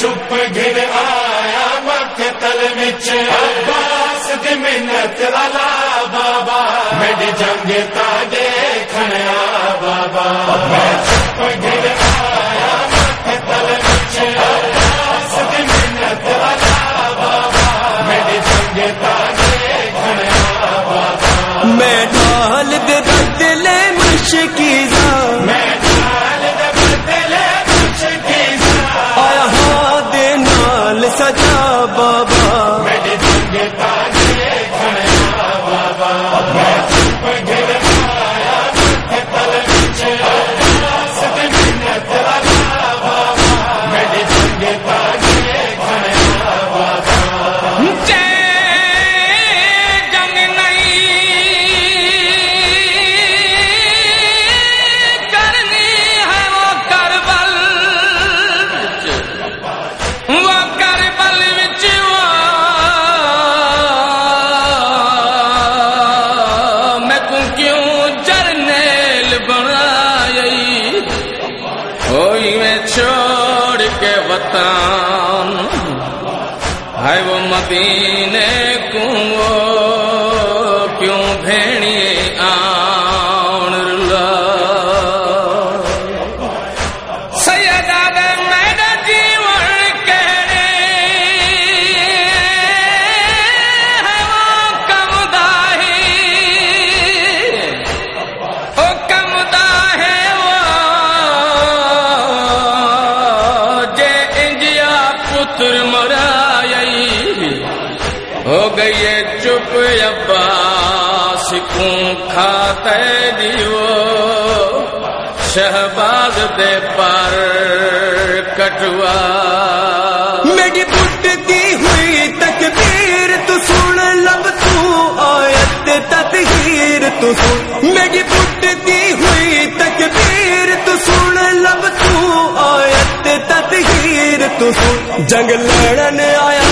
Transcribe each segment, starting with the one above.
چپ گر آیا مت تل عباس دی منت الا بابا۔ میری جنگ تاجے کھنیا بابا۔ میں چپ گر آیا مت تل عباس دی منت الا بابا۔ میری جنگ تاجے کھنیا بابا۔ میں ڈال دے ہے وہ مدینے ہو گئی چپ عباس کوں کھاتے دیو۔ شہباز دے پر کٹوا۔ میری پٹتی ہوئی تکبیر، تو سن لب تو آیت تطہیر تو سن۔ میری پٹتی ہوئی تکبیر، تو سن لب تو آیت تطہیر تو سن۔ جنگ لڑن آیا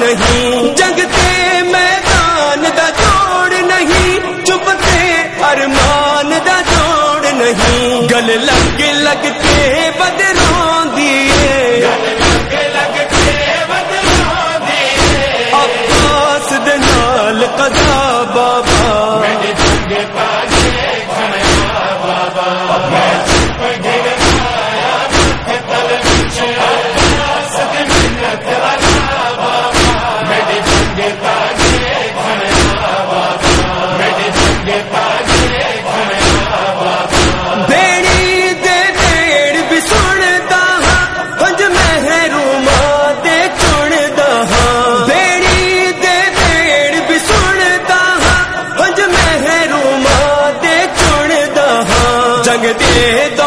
نہیں۔ جگتے میدان دا توڑ نہیں، چپتے ارمان دا توڑ نہیں۔ گل لگ لگتے بدر ہاں جنگ دے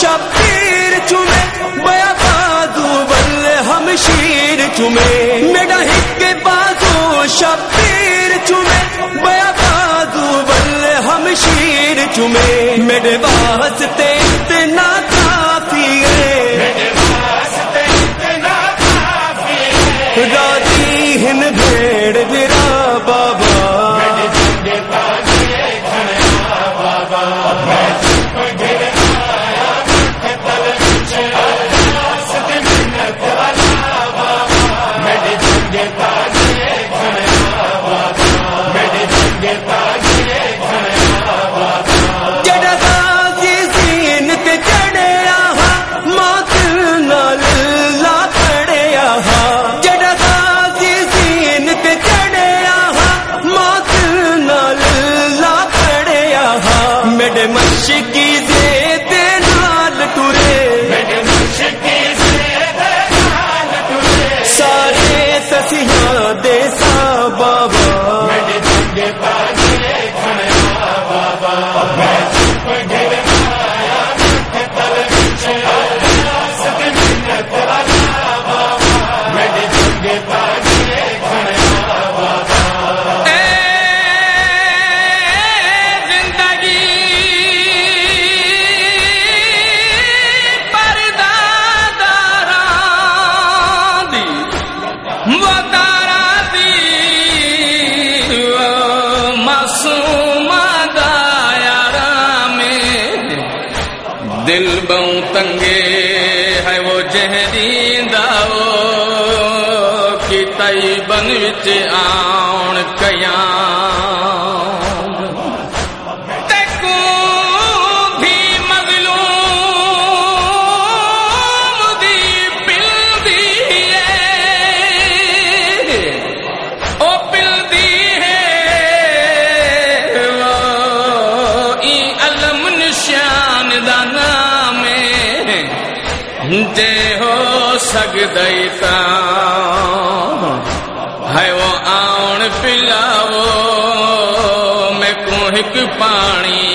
شبیر چمے بیا بادو بل ہم شیر چومے۔ میرا ہک بازو شبیر چمے بیا بادو بل ہم شیر چومے۔ میرے واسطے اتنا مشکی دل بہوں تنگے ہے وہ جہری داؤ کی تئی بن وچ آ جے ہو سگدئی ہے وہ آن پلاو میں کو ایک پانی